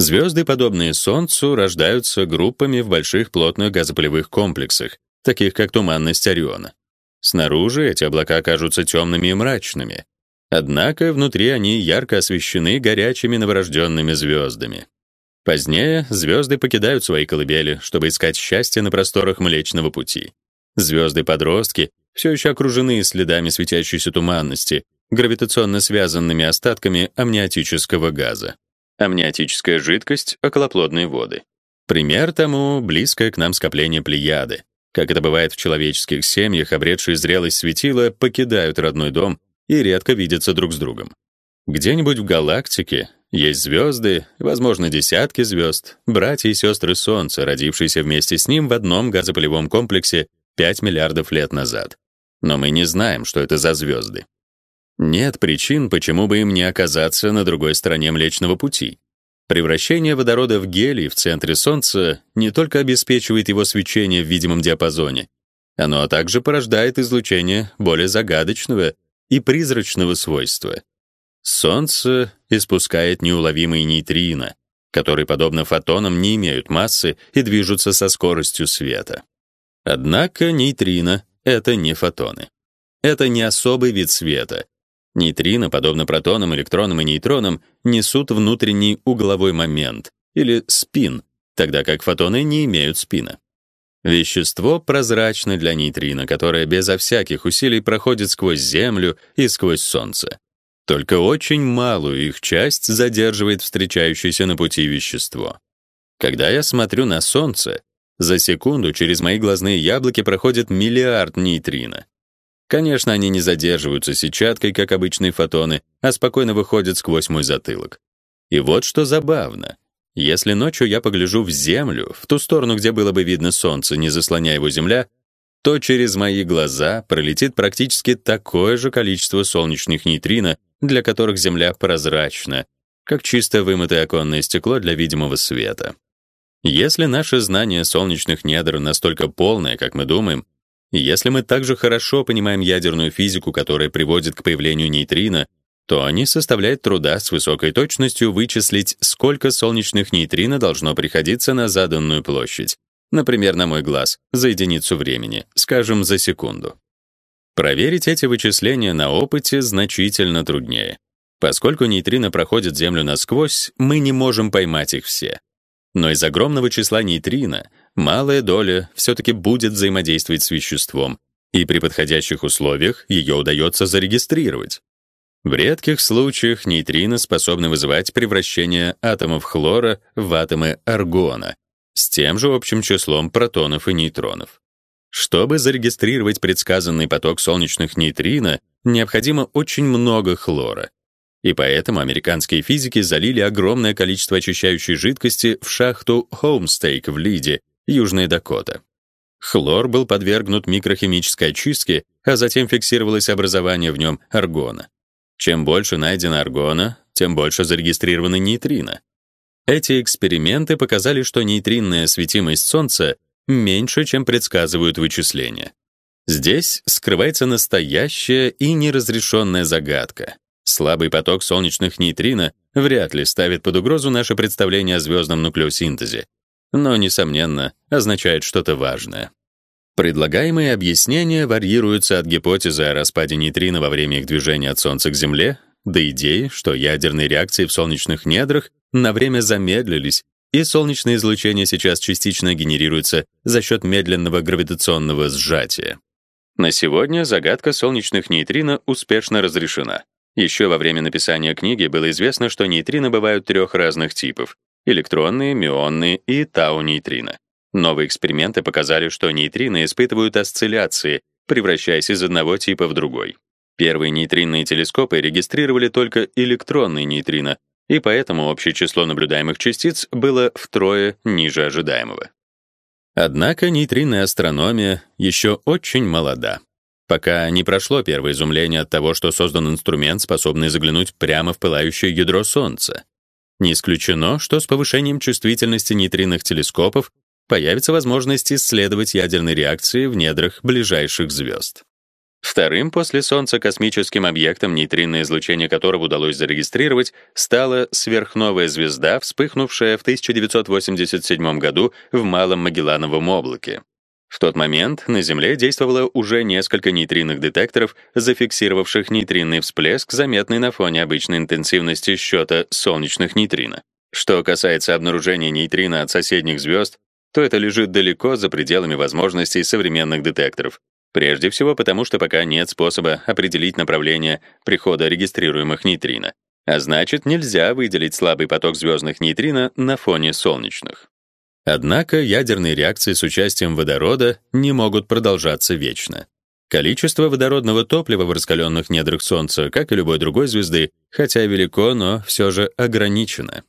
Звезды, подобные Солнцу, рождаются группами в больших плотных газопылевых комплексах, таких как туманность Ориона. Снаружи эти облака кажутся темными и мрачными, однако внутри они ярко освещены горячими новорожденными звездами. Позднее звезды покидают свои колыбели, чтобы искать счастье на просторах Млечного пути. Звезды-подростки все еще окружены следами светящейся туманности, гравитационно связанными остатками амниотического газа. Амниотическая жидкость — околоплодные воды. Пример тому — близкое к нам скопление Плеяды. Как это бывает в человеческих семьях, обретшие зрелость светила покидают родной дом и редко видятся друг с другом. Где-нибудь в галактике есть звезды, возможно, десятки звезд, братья и сестры Солнца, родившиеся вместе с ним в одном газопылевом комплексе 5 миллиардов лет назад. Но мы не знаем, что это за звезды. Нет причин, почему бы им не оказаться на другой стороне Млечного пути. Превращение водорода в гелий в центре Солнца не только обеспечивает его свечение в видимом диапазоне, оно также порождает излучение более загадочного и призрачного свойства. Солнце испускает неуловимые нейтрино, которые, подобно фотонам, не имеют массы и движутся со скоростью света. Однако нейтрино — это не фотоны. Это не особый вид света, Нейтрино, подобно протонам, электронам и нейтронам, несут внутренний угловой момент или спин, тогда как фотоны не имеют спина. Вещество прозрачно для нейтрино, которое безо всяких усилий проходит сквозь Землю и сквозь Солнце. Только очень малую их часть задерживает встречающееся на пути вещество. Когда я смотрю на Солнце, за секунду через мои глазные яблоки проходит миллиард нейтрино. Конечно, они не задерживаются сетчаткой, как обычные фотоны, а спокойно выходят сквозь мой затылок. И вот что забавно. Если ночью я погляжу в землю, в ту сторону, где было бы видно солнце, не заслоняя его земля, то через мои глаза пролетит практически такое же количество солнечных нейтрино, для которых земля прозрачна, как чисто вымытое оконное стекло для видимого света. Если наше знание солнечных недр настолько полное, как мы думаем, если мы также хорошо понимаем ядерную физику, которая приводит к появлению нейтрино, то не составляет труда с высокой точностью вычислить, сколько солнечных нейтрино должно приходиться на заданную площадь. Например, на мой глаз, за единицу времени, скажем, за секунду. Проверить эти вычисления на опыте значительно труднее. Поскольку нейтрино проходят Землю насквозь, мы не можем поймать их все. Но из огромного числа нейтрино малая доля все-таки будет взаимодействовать с веществом, и при подходящих условиях ее удается зарегистрировать. В редких случаях нейтрино способны вызывать превращение атомов хлора в атомы аргона с тем же общим числом протонов и нейтронов. Чтобы зарегистрировать предсказанный поток солнечных нейтрино, необходимо очень много хлора. И поэтому американские физики залили огромное количество очищающей жидкости в шахту Хоумстейк в Лиде, Южная Дакота. Хлор был подвергнут микрохимической очистке, а затем фиксировалось образование в нем аргона. Чем больше найдено аргона, тем больше зарегистрировано нейтрино. Эти эксперименты показали, что нейтринная светимость Солнца меньше, чем предсказывают вычисления. Здесь скрывается настоящая и неразрешенная загадка. Слабый поток солнечных нейтрино вряд ли ставит под угрозу наше представление о звездном нуклеосинтезе, но, несомненно, означает что-то важное. Предлагаемые объяснения варьируются от гипотезы о распаде нейтрино во время их движения от Солнца к Земле до идеи, что ядерные реакции в солнечных недрах на время замедлились, и солнечное излучение сейчас частично генерируется за счет медленного гравитационного сжатия. На сегодня загадка солнечных нейтрино успешно разрешена. Еще во время написания книги было известно, что нейтрино бывают трех разных типов: электронные, мюонные и тау-нейтрино. Новые эксперименты показали, что нейтрино испытывают осцилляции, превращаясь из одного типа в другой. Первые нейтринные телескопы регистрировали только электронные нейтрино, и поэтому общее число наблюдаемых частиц было втрое ниже ожидаемого. Однако нейтринная астрономия еще очень молода. Пока не прошло первое изумление от того, что создан инструмент, способный заглянуть прямо в пылающее ядро Солнца. Не исключено, что с повышением чувствительности нейтринных телескопов появится возможность исследовать ядерные реакции в недрах ближайших звезд. Вторым после Солнца космическим объектом, нейтринное излучение которого удалось зарегистрировать, стала сверхновая звезда, вспыхнувшая в 1987 году в Малом Магеллановом облаке. В тот момент на Земле действовало уже несколько нейтринных детекторов, зафиксировавших нейтринный всплеск, заметный на фоне обычной интенсивности счета солнечных нейтрино. Что касается обнаружения нейтрино от соседних звезд, то это лежит далеко за пределами возможностей современных детекторов. Прежде всего потому, что пока нет способа определить направление прихода регистрируемых нейтрино, а значит, нельзя выделить слабый поток звездных нейтрино на фоне солнечных. Однако ядерные реакции с участием водорода не могут продолжаться вечно. Количество водородного топлива в раскаленных недрах Солнца, как и любой другой звезды, хотя велико, но все же ограничено.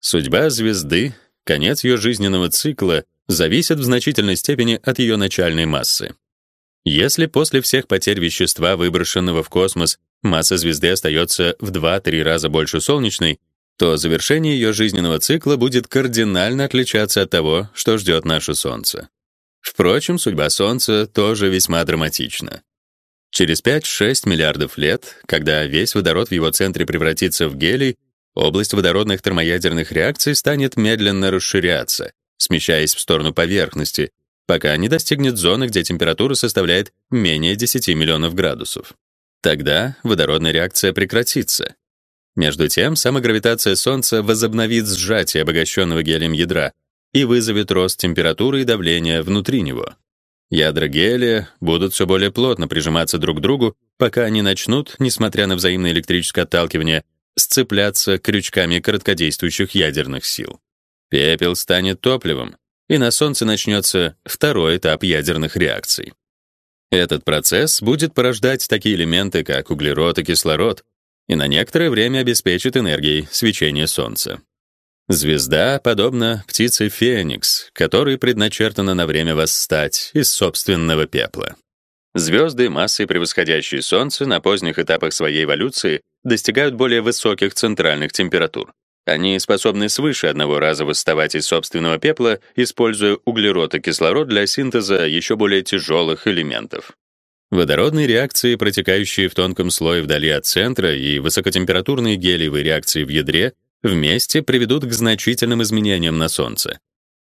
Судьба звезды, конец ее жизненного цикла, зависит в значительной степени от ее начальной массы. Если после всех потерь вещества, выброшенного в космос, масса звезды остается в 2-3 раза больше солнечной, то завершение ее жизненного цикла будет кардинально отличаться от того, что ждет наше Солнце. Впрочем, судьба Солнца тоже весьма драматична. Через 5-6 миллиардов лет, когда весь водород в его центре превратится в гелий, область водородных термоядерных реакций станет медленно расширяться, смещаясь в сторону поверхности, пока не достигнет зоны, где температура составляет менее 10 миллионов градусов. Тогда водородная реакция прекратится, между тем, сама гравитация Солнца возобновит сжатие обогащенного гелием ядра и вызовет рост температуры и давления внутри него. Ядра гелия будут все более плотно прижиматься друг к другу, пока они начнут, несмотря на взаимное электрическое отталкивание, сцепляться крючками короткодействующих ядерных сил. Пепел станет топливом, и на Солнце начнется второй этап ядерных реакций. Этот процесс будет порождать такие элементы, как углерод и кислород, и на некоторое время обеспечит энергией свечение Солнца. Звезда подобна птице Феникс, которой предначертано на время восстать из собственного пепла. Звезды, массой превосходящие Солнце, на поздних этапах своей эволюции достигают более высоких центральных температур. Они способны свыше одного раза восставать из собственного пепла, используя углерод и кислород для синтеза еще более тяжелых элементов. Водородные реакции, протекающие в тонком слое вдали от центра, и высокотемпературные гелиевые реакции в ядре вместе приведут к значительным изменениям на Солнце.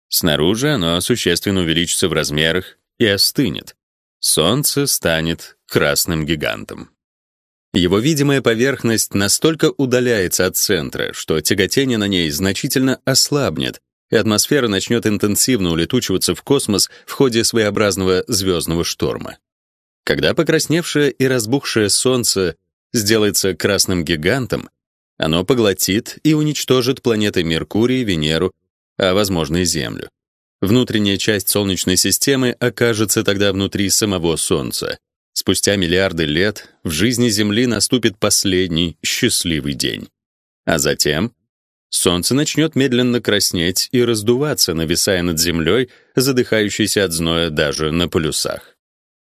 Снаружи оно существенно увеличится в размерах и остынет. Солнце станет красным гигантом. Его видимая поверхность настолько удаляется от центра, что тяготение на ней значительно ослабнет, и атмосфера начнет интенсивно улетучиваться в космос в ходе своеобразного звездного шторма. Когда покрасневшее и разбухшее солнце сделается красным гигантом, оно поглотит и уничтожит планеты Меркурий, Венеру, а возможно и Землю. Внутренняя часть солнечной системы окажется тогда внутри самого солнца. Спустя миллиарды лет в жизни Земли наступит последний счастливый день. А затем солнце начнет медленно краснеть и раздуваться, нависая над землей, задыхающейся от зноя даже на полюсах.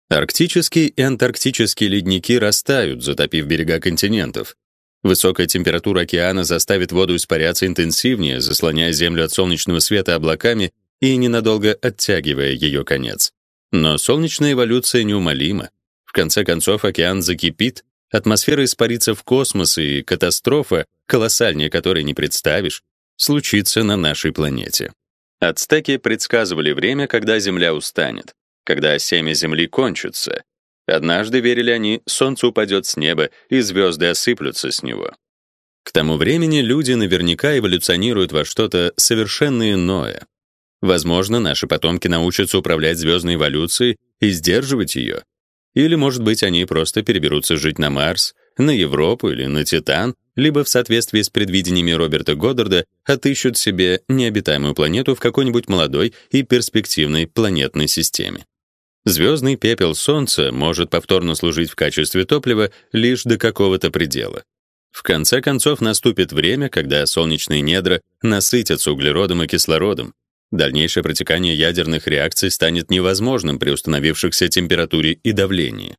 Арктические и антарктические ледники растают, затопив берега континентов. Высокая температура океана заставит воду испаряться интенсивнее, заслоняя Землю от солнечного света облаками и ненадолго оттягивая ее конец. Но солнечная эволюция неумолима. В конце концов океан закипит, атмосфера испарится в космос, и катастрофа, колоссальнее которой не представишь, случится на нашей планете. Ацтеки предсказывали время, когда Земля устанет когда семя Земли кончится. Однажды, верили они, солнце упадет с неба, и звезды осыплются с него. К тому времени люди наверняка эволюционируют во что-то совершенно иное. Возможно, наши потомки научатся управлять звездной эволюцией и сдерживать ее. Или, может быть, они просто переберутся жить на Марс, на Европу или на Титан, либо в соответствии с предвидениями Роберта Годдарда отыщут себе необитаемую планету в какой-нибудь молодой и перспективной планетной системе. Звездный пепел Солнца может повторно служить в качестве топлива лишь до какого-то предела. В конце концов наступит время, когда солнечные недра насытятся углеродом и кислородом. Дальнейшее протекание ядерных реакций станет невозможным при установившихся температуре и давлении.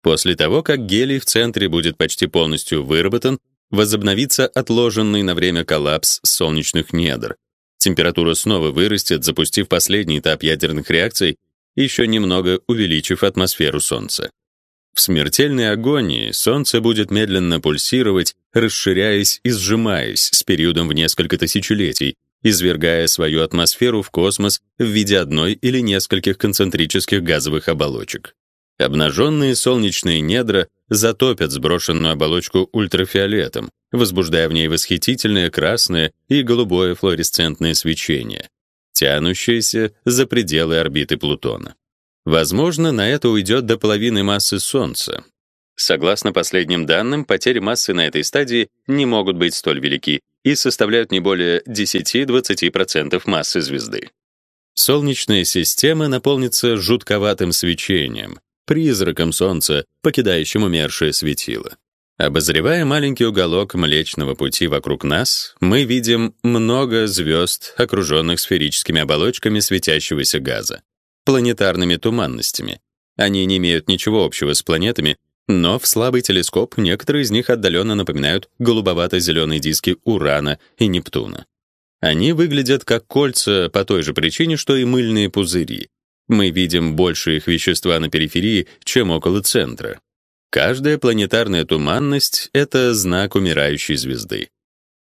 После того, как гелий в центре будет почти полностью выработан, возобновится отложенный на время коллапс солнечных недр. Температура снова вырастет, запустив последний этап ядерных реакций еще немного увеличив атмосферу Солнца. В смертельной агонии Солнце будет медленно пульсировать, расширяясь и сжимаясь с периодом в несколько тысячелетий, извергая свою атмосферу в космос в виде одной или нескольких концентрических газовых оболочек. Обнаженные солнечные недра затопят сброшенную оболочку ультрафиолетом, возбуждая в ней восхитительное красное и голубое флуоресцентное свечение, тянущееся за пределы орбиты Плутона. Возможно, на это уйдет до половины массы Солнца. Согласно последним данным, потери массы на этой стадии не могут быть столь велики и составляют не более 10-20% массы звезды. Солнечная система наполнится жутковатым свечением, призраком солнца, покидающим умершее светило. Обозревая маленький уголок Млечного пути вокруг нас, мы видим много звезд, окруженных сферическими оболочками светящегося газа, планетарными туманностями. Они не имеют ничего общего с планетами, но в слабый телескоп некоторые из них отдаленно напоминают голубовато зеленые диски Урана и Нептуна. Они выглядят как кольца по той же причине, что и мыльные пузыри, мы видим больше их вещества на периферии, чем около центра. Каждая планетарная туманность — это знак умирающей звезды.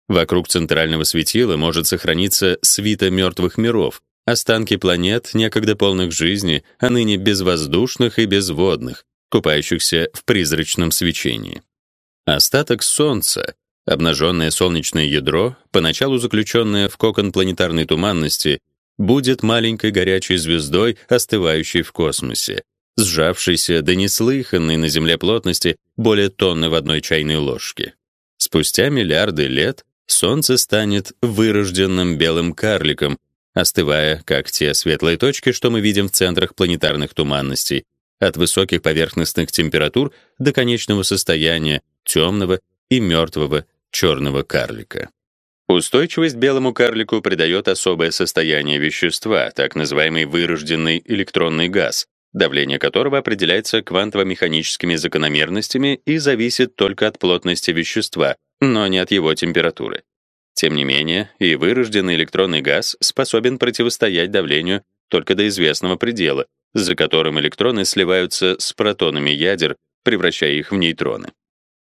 Вокруг центрального светила может сохраниться свита мертвых миров, останки планет, некогда полных жизни, а ныне безвоздушных и безводных, купающихся в призрачном свечении. Остаток Солнца, обнаженное солнечное ядро, поначалу заключенное в кокон планетарной туманности, будет маленькой горячей звездой, остывающей в космосе, сжавшейся до неслыханной на Земле плотности более тонны в одной чайной ложке. Спустя миллиарды лет Солнце станет вырожденным белым карликом, остывая, как те светлые точки, что мы видим в центрах планетарных туманностей, от высоких поверхностных температур до конечного состояния темного и мертвого черного карлика. Устойчивость белому карлику придает особое состояние вещества, так называемый вырожденный электронный газ, давление которого определяется квантово-механическими закономерностями и зависит только от плотности вещества, но не от его температуры. Тем не менее, и вырожденный электронный газ способен противостоять давлению только до известного предела, за которым электроны сливаются с протонами ядер, превращая их в нейтроны.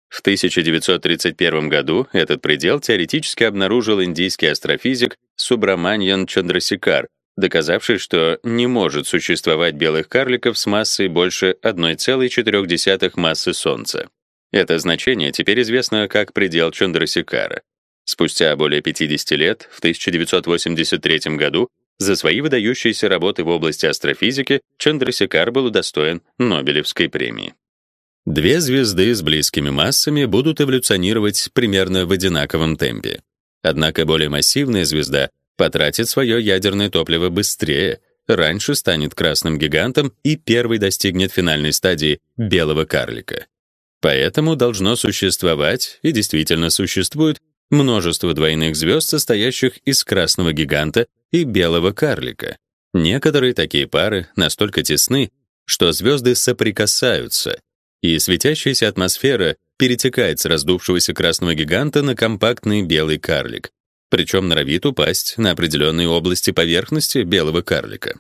В 1931 году этот предел теоретически обнаружил индийский астрофизик Субраманьян Чандрасикар, доказавший, что не может существовать белых карликов с массой больше 1,4 массы Солнца. Это значение теперь известно как предел Чандрасикара. Спустя более 50 лет, в 1983 году, за свои выдающиеся работы в области астрофизики Чандрасикар был удостоен Нобелевской премии. Две звезды с близкими массами будут эволюционировать примерно в одинаковом темпе. Однако более массивная звезда потратит свое ядерное топливо быстрее, раньше станет красным гигантом и первой достигнет финальной стадии белого карлика. Поэтому должно существовать и действительно существует множество двойных звезд, состоящих из красного гиганта и белого карлика. Некоторые такие пары настолько тесны, что звезды соприкасаются, и светящаяся атмосфера перетекает с раздувшегося красного гиганта на компактный белый карлик, причем норовит упасть на определенные области поверхности белого карлика.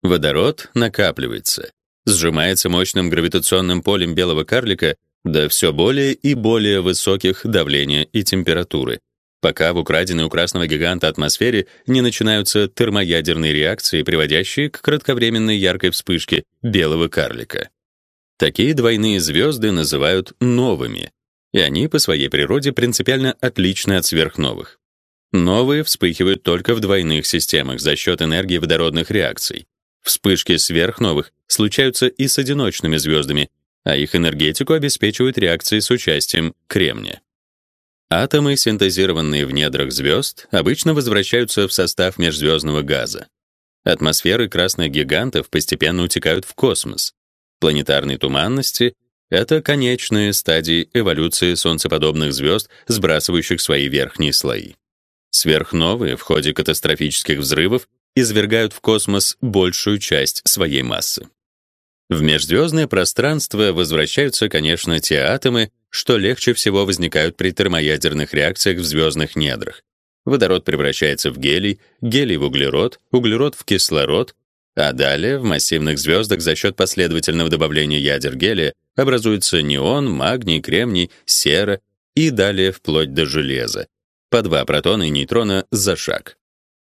Водород накапливается, сжимается мощным гравитационным полем белого карлика до все более и более высоких давления и температуры, пока в украденной у красного гиганта атмосфере не начинаются термоядерные реакции, приводящие к кратковременной яркой вспышке белого карлика. Такие двойные звезды называют новыми, и они по своей природе принципиально отличны от сверхновых. Новые вспыхивают только в двойных системах за счет энергии водородных реакций. Вспышки сверхновых случаются и с одиночными звездами, а их энергетику обеспечивают реакции с участием кремния. Атомы, синтезированные в недрах звезд, обычно возвращаются в состав межзвездного газа. Атмосферы красных гигантов постепенно утекают в космос, планетарной туманности — это конечные стадии эволюции солнцеподобных звезд, сбрасывающих свои верхние слои. Сверхновые в ходе катастрофических взрывов извергают в космос большую часть своей массы. В межзвездное пространство возвращаются, конечно, те атомы, что легче всего возникают при термоядерных реакциях в звездных недрах. Водород превращается в гелий, гелий в углерод, углерод в кислород, а далее в массивных звездах за счет последовательного добавления ядер гелия образуется неон, магний, кремний, сера и далее вплоть до железа. По два протона и нейтрона за шаг.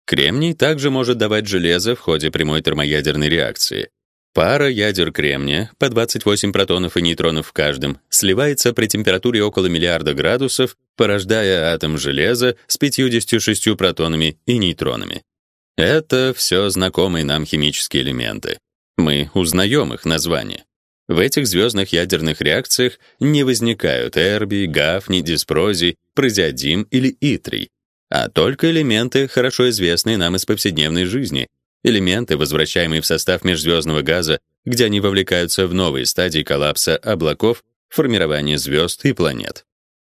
Кремний также может давать железо в ходе прямой термоядерной реакции. Пара ядер кремния по 28 протонов и нейтронов в каждом сливается при температуре около миллиарда градусов, порождая атом железа с 56 протонами и нейтронами. Это все знакомые нам химические элементы. Мы узнаем их названия. В этих звездных ядерных реакциях не возникают эрбий, гафний, диспрозий, прозиадим или итрий, а только элементы, хорошо известные нам из повседневной жизни, элементы, возвращаемые в состав межзвездного газа, где они вовлекаются в новые стадии коллапса облаков, формирования звезд и планет.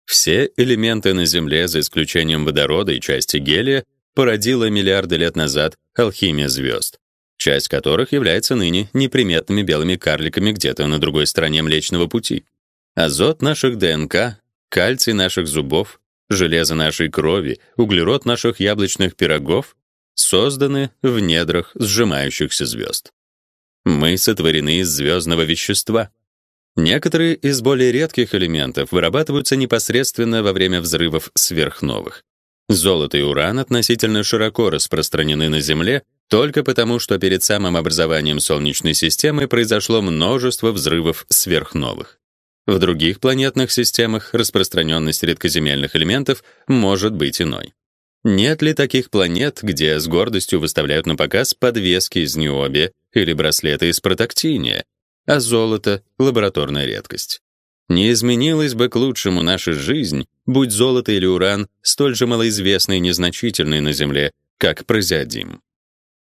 Все элементы на Земле, за исключением водорода и части гелия, породила миллиарды лет назад алхимия звезд часть которых является ныне неприметными белыми карликами где-то на другой стороне Млечного пути. Азот наших ДНК, кальций наших зубов, железо нашей крови, углерод наших яблочных пирогов созданы в недрах сжимающихся звезд. Мы сотворены из звездного вещества. Некоторые из более редких элементов вырабатываются непосредственно во время взрывов сверхновых. Золото и уран относительно широко распространены на Земле только потому, что перед самым образованием Солнечной системы произошло множество взрывов сверхновых. В других планетных системах распространенность редкоземельных элементов может быть иной. Нет ли таких планет, где с гордостью выставляют на показ подвески из ниобия или браслеты из протактиния, а золото — лабораторная редкость? Не изменилась бы к лучшему наша жизнь, будь золото или уран столь же малоизвестны и незначительны на Земле, как прозиадим.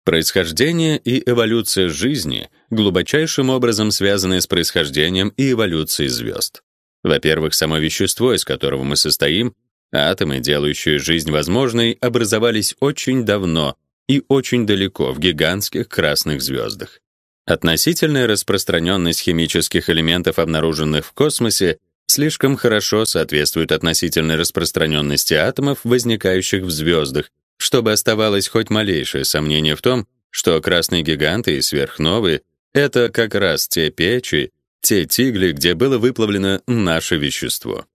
Происхождение и эволюция жизни глубочайшим образом связаны с происхождением и эволюцией звезд. Во-первых, само вещество, из которого мы состоим, атомы, делающие жизнь возможной, образовались очень давно и очень далеко в гигантских красных звездах. Относительная распространенность химических элементов, обнаруженных в космосе, слишком хорошо соответствует относительной распространенности атомов, возникающих в звездах, чтобы оставалось хоть малейшее сомнение в том, что красные гиганты и сверхновые — это как раз те печи, те тигли, где было выплавлено наше вещество.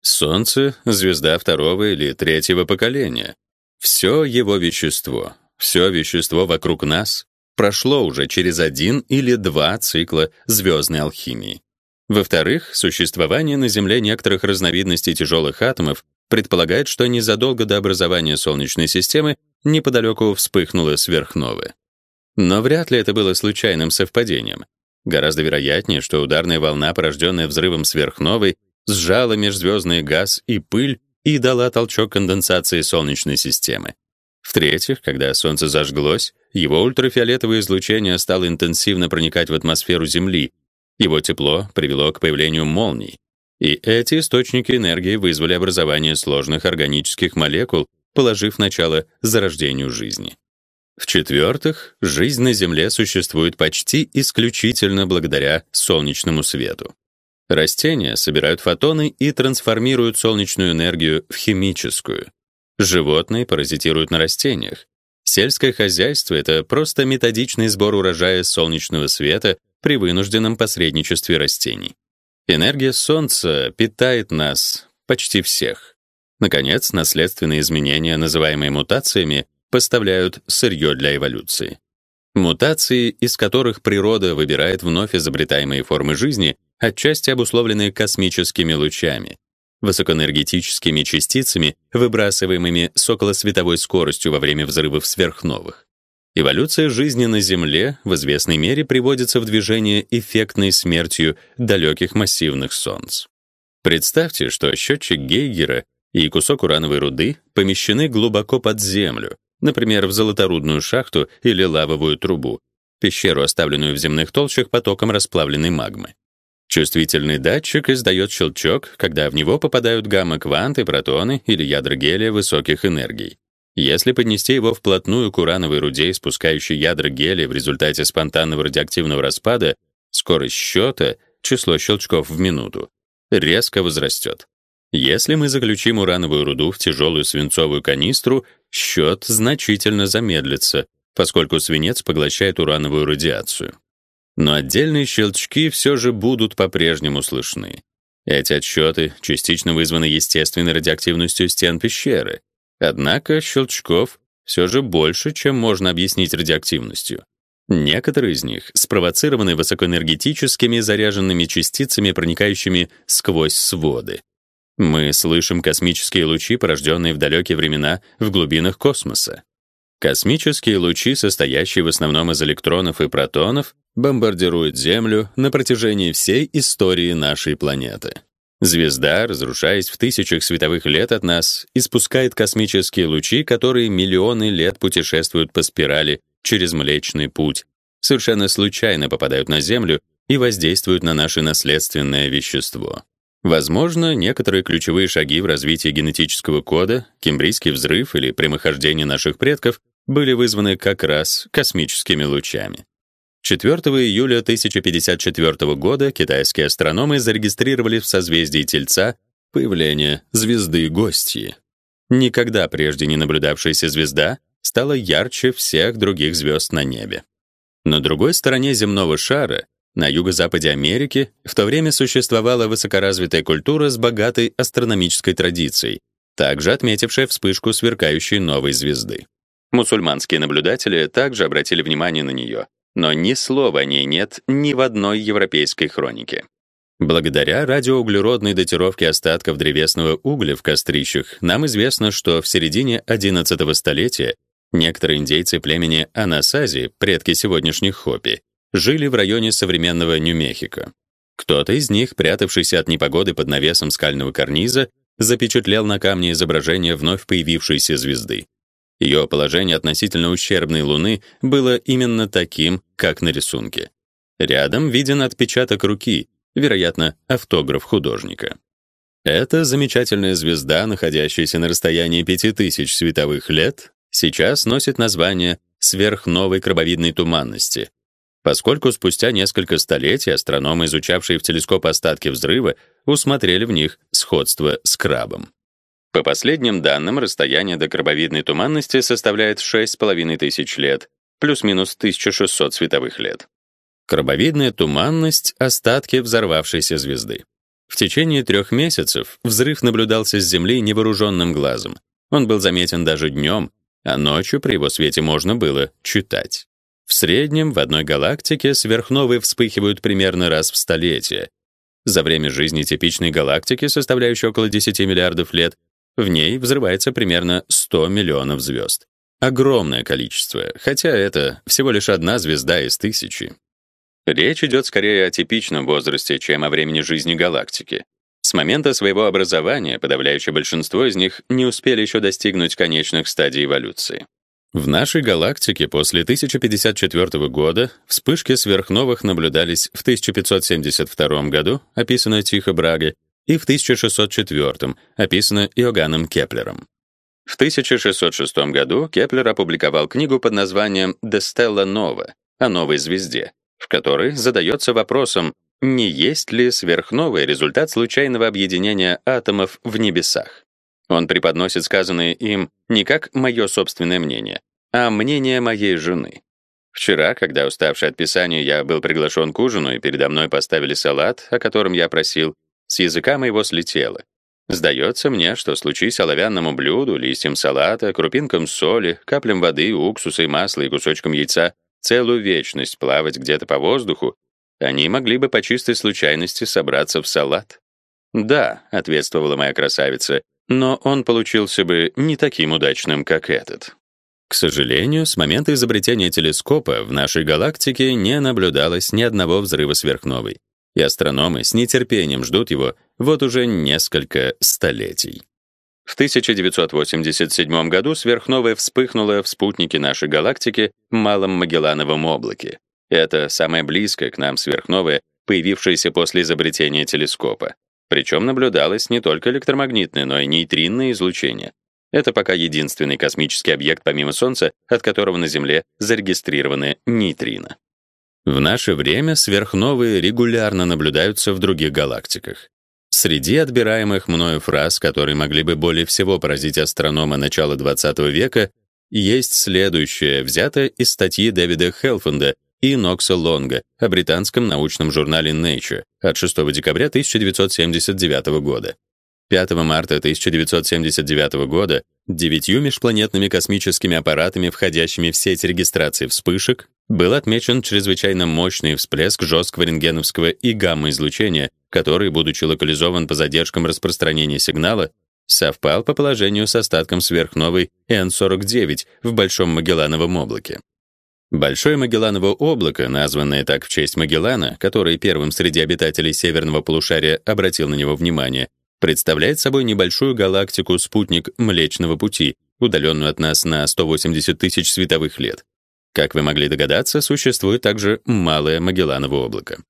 Солнце — звезда второго или третьего поколения. Все его вещество, все вещество вокруг нас прошло уже через один или два цикла звездной алхимии. Во-вторых, существование на Земле некоторых разновидностей тяжелых атомов предполагает, что незадолго до образования Солнечной системы неподалеку вспыхнула сверхновая. Но вряд ли это было случайным совпадением. Гораздо вероятнее, что ударная волна, порожденная взрывом сверхновой, сжала межзвездный газ и пыль и дала толчок конденсации Солнечной системы. В-третьих, когда Солнце зажглось, его ультрафиолетовое излучение стало интенсивно проникать в атмосферу Земли. Его тепло привело к появлению молний. И эти источники энергии вызвали образование сложных органических молекул, положив начало зарождению жизни. В-четвертых, жизнь на Земле существует почти исключительно благодаря солнечному свету. Растения собирают фотоны и трансформируют солнечную энергию в химическую. Животные паразитируют на растениях. Сельское хозяйство — это просто методичный сбор урожая солнечного света при вынужденном посредничестве растений. Энергия солнца питает нас, почти всех. Наконец, наследственные изменения, называемые мутациями, поставляют сырье для эволюции. Мутации, из которых природа выбирает вновь изобретаемые формы жизни, отчасти обусловлены космическими лучами, высокоэнергетическими частицами, выбрасываемыми с околосветовой скоростью во время взрывов сверхновых. Эволюция жизни на Земле в известной мере приводится в движение эффектной смертью далеких массивных солнц. Представьте, что счетчик Гейгера и кусок урановой руды помещены глубоко под землю, например, в золоторудную шахту или лавовую трубу, пещеру, оставленную в земных толщах потоком расплавленной магмы. Чувствительный датчик издает щелчок, когда в него попадают гамма-кванты, протоны или ядра гелия высоких энергий. Если поднести его вплотную к урановой руде, испускающей ядра гелия в результате спонтанного радиоактивного распада, скорость счета, число щелчков в минуту, резко возрастет. Если мы заключим урановую руду в тяжелую свинцовую канистру, счет значительно замедлится, поскольку свинец поглощает урановую радиацию. Но отдельные щелчки все же будут по-прежнему слышны. Эти отсчеты частично вызваны естественной радиоактивностью стен пещеры. Однако щелчков все же больше, чем можно объяснить радиоактивностью. Некоторые из них спровоцированы высокоэнергетическими заряженными частицами, проникающими сквозь своды. Мы слышим космические лучи, порожденные в далекие времена в глубинах космоса. Космические лучи, состоящие в основном из электронов и протонов, бомбардируют Землю на протяжении всей истории нашей планеты. Звезда, разрушаясь в тысячах световых лет от нас, испускает космические лучи, которые миллионы лет путешествуют по спирали через Млечный путь, совершенно случайно попадают на Землю и воздействуют на наше наследственное вещество. Возможно, некоторые ключевые шаги в развитии генетического кода, кембрийский взрыв или прямохождение наших предков были вызваны как раз космическими лучами. 4 июля 1054 года китайские астрономы зарегистрировали в созвездии Тельца появление звезды Гостьи. Никогда прежде не наблюдавшаяся звезда стала ярче всех других звезд на небе. На другой стороне земного шара на юго-западе Америки в то время существовала высокоразвитая культура с богатой астрономической традицией, также отметившая вспышку сверкающей новой звезды. Мусульманские наблюдатели также обратили внимание на нее, но ни слова о ней нет ни в одной европейской хронике. Благодаря радиоуглеродной датировке остатков древесного угля в кострищах нам известно, что в середине XI столетия некоторые индейцы племени Анасази, предки сегодняшних Хопи, жили в районе современного Нью-Мехико. Кто-то из них, прятавшийся от непогоды под навесом скального карниза, запечатлел на камне изображение вновь появившейся звезды. Ее положение относительно ущербной Луны было именно таким, как на рисунке. Рядом виден отпечаток руки, вероятно, автограф художника. Эта замечательная звезда, находящаяся на расстоянии 5000 световых лет, сейчас носит название сверхновой крабовидной туманности, поскольку спустя несколько столетий астрономы, изучавшие в телескоп остатки взрыва, усмотрели в них сходство с крабом. По последним данным, расстояние до крабовидной туманности составляет 6,5 тысяч лет, плюс-минус 1600 световых лет. Крабовидная туманность — остатки взорвавшейся звезды. В течение трех месяцев взрыв наблюдался с Земли невооруженным глазом. Он был заметен даже днем, а ночью при его свете можно было читать. В среднем в одной галактике сверхновые вспыхивают примерно раз в столетие. За время жизни типичной галактики, составляющей около 10 миллиардов лет, в ней взрывается примерно 100 миллионов звезд. Огромное количество, хотя это всего лишь одна звезда из тысячи. Речь идет скорее о типичном возрасте, чем о времени жизни галактики. С момента своего образования подавляющее большинство из них не успели еще достигнуть конечных стадий эволюции. В нашей галактике после 1054 года вспышки сверхновых наблюдались в 1572 году, описано Тихо Браге, и в 1604 описано Иоганном Кеплером. В 1606 году Кеплер опубликовал книгу под названием «De Stella Nova» о новой звезде, в которой задается вопросом, не есть ли сверхновая результат случайного объединения атомов в небесах. Он преподносит сказанное им не как мое собственное мнение, а мнение моей жены. Вчера, когда уставший от писания, я был приглашен к ужину, и передо мной поставили салат, о котором я просил, с языка моего слетело. Сдается мне, что случись оловянному блюду, листьям салата, крупинкам соли, каплям воды, уксуса и масла и кусочкам яйца целую вечность плавать где-то по воздуху, они могли бы по чистой случайности собраться в салат. «Да», — ответствовала моя красавица, но он получился бы не таким удачным, как этот. К сожалению, с момента изобретения телескопа в нашей галактике не наблюдалось ни одного взрыва сверхновой, и астрономы с нетерпением ждут его вот уже несколько столетий. В 1987 году сверхновая вспыхнула в спутнике нашей галактики Малом Магеллановом облаке. Это самое близкое к нам сверхновая, появившаяся после изобретения телескопа. Причем наблюдалось не только электромагнитное, но и нейтринное излучение. Это пока единственный космический объект помимо Солнца, от которого на Земле зарегистрированы нейтрино. В наше время сверхновые регулярно наблюдаются в других галактиках. Среди отбираемых мною фраз, которые могли бы более всего поразить астронома начала XX века, есть следующее, взятое из статьи Дэвида Хелфенда и Нокса Лонга о британском научном журнале Nature от 6 декабря 1979 года. 5 марта 1979 года девятью межпланетными космическими аппаратами, входящими в сеть регистрации вспышек, был отмечен чрезвычайно мощный всплеск жесткого рентгеновского и гамма-излучения, который, будучи локализован по задержкам распространения сигнала, совпал по положению с остатком сверхновой N49 в Большом Магеллановом облаке. Большое Магелланово облако, названное так в честь Магеллана, который первым среди обитателей северного полушария обратил на него внимание, представляет собой небольшую галактику-спутник Млечного пути, удаленную от нас на 180 тысяч световых лет. Как вы могли догадаться, существует также малое Магелланово облако.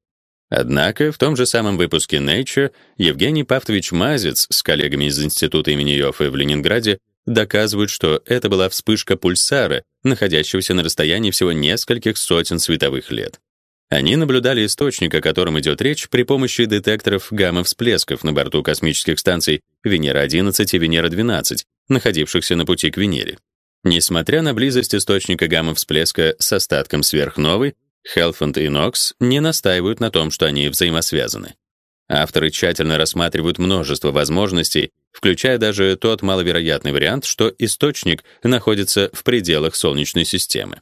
Однако в том же самом выпуске Nature Евгений Павтович Мазец с коллегами из Института имени Йоффе в Ленинграде доказывают, что это была вспышка пульсара, находящегося на расстоянии всего нескольких сотен световых лет. Они наблюдали источник, о котором идет речь, при помощи детекторов гамма-всплесков на борту космических станций Венера-11 и Венера-12, находившихся на пути к Венере. Несмотря на близость источника гамма-всплеска с остатком сверхновой, Хелфанд и Нокс не настаивают на том, что они взаимосвязаны. Авторы тщательно рассматривают множество возможностей, включая даже тот маловероятный вариант, что источник находится в пределах Солнечной системы.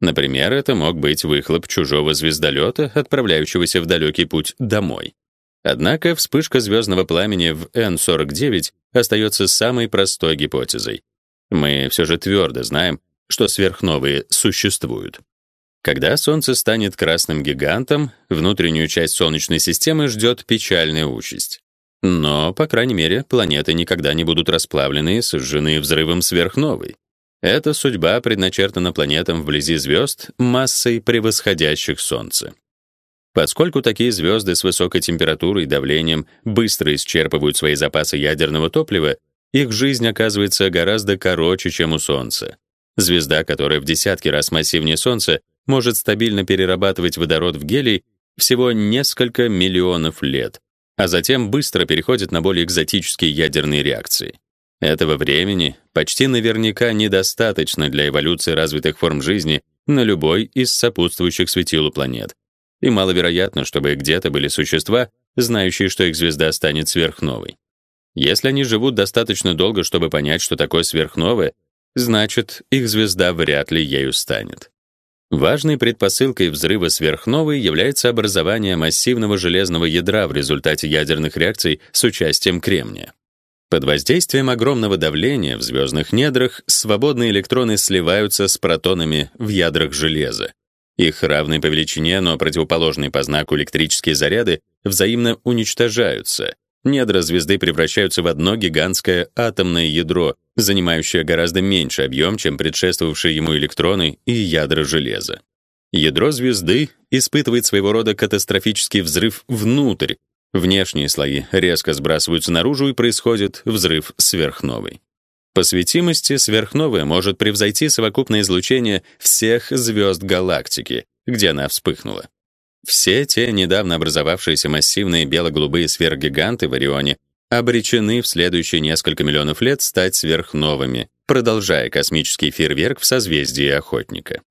Например, это мог быть выхлоп чужого звездолета, отправляющегося в далекий путь домой. Однако вспышка звездного пламени в N49 остается самой простой гипотезой. Мы все же твердо знаем, что сверхновые существуют. Когда Солнце станет красным гигантом, внутреннюю часть Солнечной системы ждет печальная участь. Но, по крайней мере, планеты никогда не будут расплавлены и сожжены взрывом сверхновой. Эта судьба предначертана планетам вблизи звезд массой превосходящих Солнце. Поскольку такие звезды с высокой температурой и давлением быстро исчерпывают свои запасы ядерного топлива, их жизнь оказывается гораздо короче, чем у Солнца. Звезда, которая в десятки раз массивнее Солнца, может стабильно перерабатывать водород в гелий всего несколько миллионов лет, а затем быстро переходит на более экзотические ядерные реакции. Этого времени почти наверняка недостаточно для эволюции развитых форм жизни на любой из сопутствующих светилу планет. И маловероятно, чтобы где-то были существа, знающие, что их звезда станет сверхновой. Если они живут достаточно долго, чтобы понять, что такое сверхновая, значит, их звезда вряд ли ею станет. Важной предпосылкой взрыва сверхновой является образование массивного железного ядра в результате ядерных реакций с участием кремния. Под воздействием огромного давления в звездных недрах свободные электроны сливаются с протонами в ядрах железа. Их равные по величине, но противоположные по знаку электрические заряды взаимно уничтожаются. Недра звезды превращаются в одно гигантское атомное ядро, занимающее гораздо меньше объем, чем предшествовавшие ему электроны и ядра железа. Ядро звезды испытывает своего рода катастрофический взрыв внутрь, Внешние слои резко сбрасываются наружу и происходит взрыв сверхновой. По светимости сверхновая может превзойти совокупное излучение всех звезд галактики, где она вспыхнула. Все те недавно образовавшиеся массивные бело-голубые сверхгиганты в Орионе обречены в следующие несколько миллионов лет стать сверхновыми, продолжая космический фейерверк в созвездии Охотника.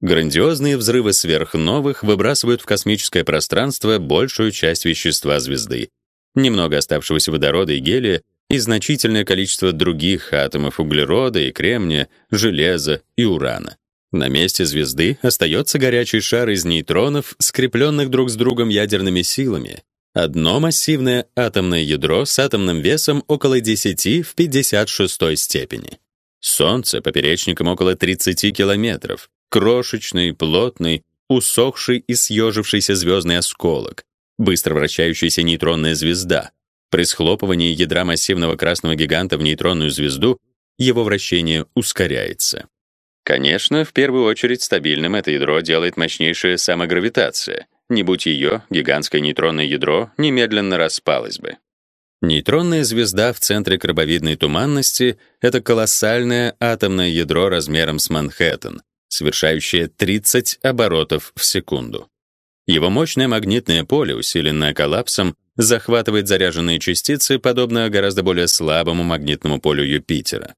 Грандиозные взрывы сверхновых выбрасывают в космическое пространство большую часть вещества звезды, немного оставшегося водорода и гелия и значительное количество других атомов углерода и кремния, железа и урана. На месте звезды остается горячий шар из нейтронов, скрепленных друг с другом ядерными силами. Одно массивное атомное ядро с атомным весом около 10 в 56 степени. Солнце поперечником около 30 километров, Крошечный, плотный, усохший и съежившийся звездный осколок, быстро вращающаяся нейтронная звезда. При схлопывании ядра массивного красного гиганта в нейтронную звезду его вращение ускоряется. Конечно, в первую очередь стабильным это ядро делает мощнейшая самогравитация. Не будь ее, гигантское нейтронное ядро немедленно распалось бы. Нейтронная звезда в центре крабовидной туманности — это колоссальное атомное ядро размером с Манхэттен, совершающее 30 оборотов в секунду. Его мощное магнитное поле, усиленное коллапсом, захватывает заряженные частицы, подобно гораздо более слабому магнитному полю Юпитера.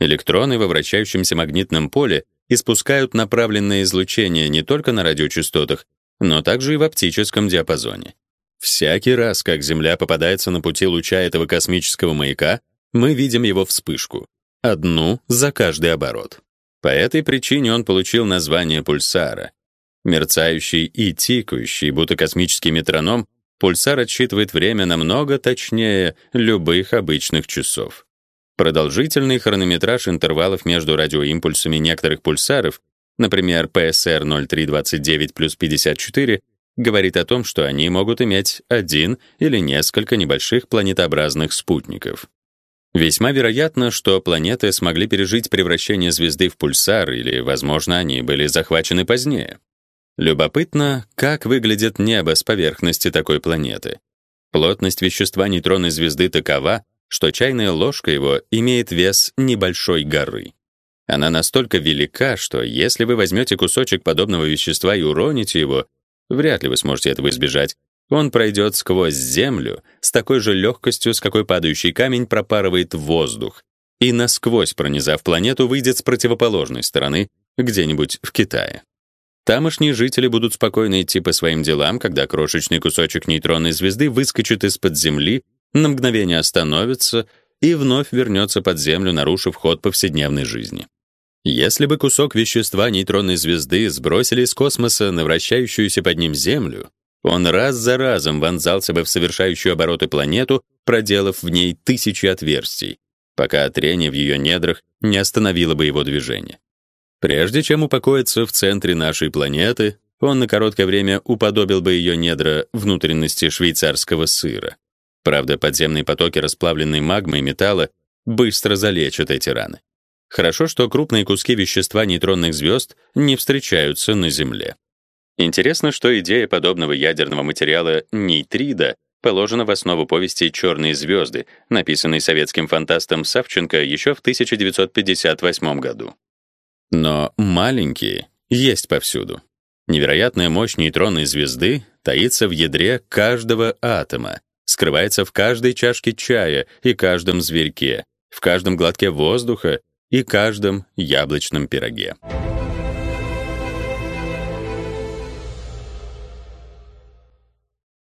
Электроны во вращающемся магнитном поле испускают направленное излучение не только на радиочастотах, но также и в оптическом диапазоне. Всякий раз, как Земля попадается на пути луча этого космического маяка, мы видим его вспышку, одну за каждый оборот. По этой причине он получил название пульсара. Мерцающий и тикающий, будто космический метроном, пульсар отсчитывает время намного точнее любых обычных часов. Продолжительный хронометраж интервалов между радиоимпульсами некоторых пульсаров, например, PSR 0329 плюс 54, говорит о том, что они могут иметь один или несколько небольших планетообразных спутников. Весьма вероятно, что планеты смогли пережить превращение звезды в пульсар или, возможно, они были захвачены позднее. Любопытно, как выглядит небо с поверхности такой планеты. Плотность вещества нейтронной звезды такова, что чайная ложка его имеет вес небольшой горы. Она настолько велика, что если вы возьмете кусочек подобного вещества и уроните его, Вряд ли вы сможете этого избежать. Он пройдет сквозь землю с такой же легкостью, с какой падающий камень пропарывает воздух, и насквозь пронизав планету, выйдет с противоположной стороны, где-нибудь в Китае. Тамошние жители будут спокойно идти по своим делам, когда крошечный кусочек нейтронной звезды выскочит из-под земли, на мгновение остановится и вновь вернется под землю, нарушив ход повседневной жизни. Если бы кусок вещества нейтронной звезды сбросили из космоса на вращающуюся под ним Землю, он раз за разом вонзался бы в совершающую обороты планету, проделав в ней тысячи отверстий, пока трение в ее недрах не остановило бы его движение. Прежде чем упокоиться в центре нашей планеты, он на короткое время уподобил бы ее недра внутренности швейцарского сыра. Правда, подземные потоки расплавленной магмы и металла быстро залечат эти раны. Хорошо, что крупные куски вещества нейтронных звезд не встречаются на Земле. Интересно, что идея подобного ядерного материала нейтрида положена в основу повести «Черные звезды», написанной советским фантастом Савченко еще в 1958 году. Но маленькие есть повсюду. Невероятная мощь нейтронной звезды таится в ядре каждого атома, скрывается в каждой чашке чая и каждом зверьке, в каждом глотке воздуха и каждом яблочном пироге.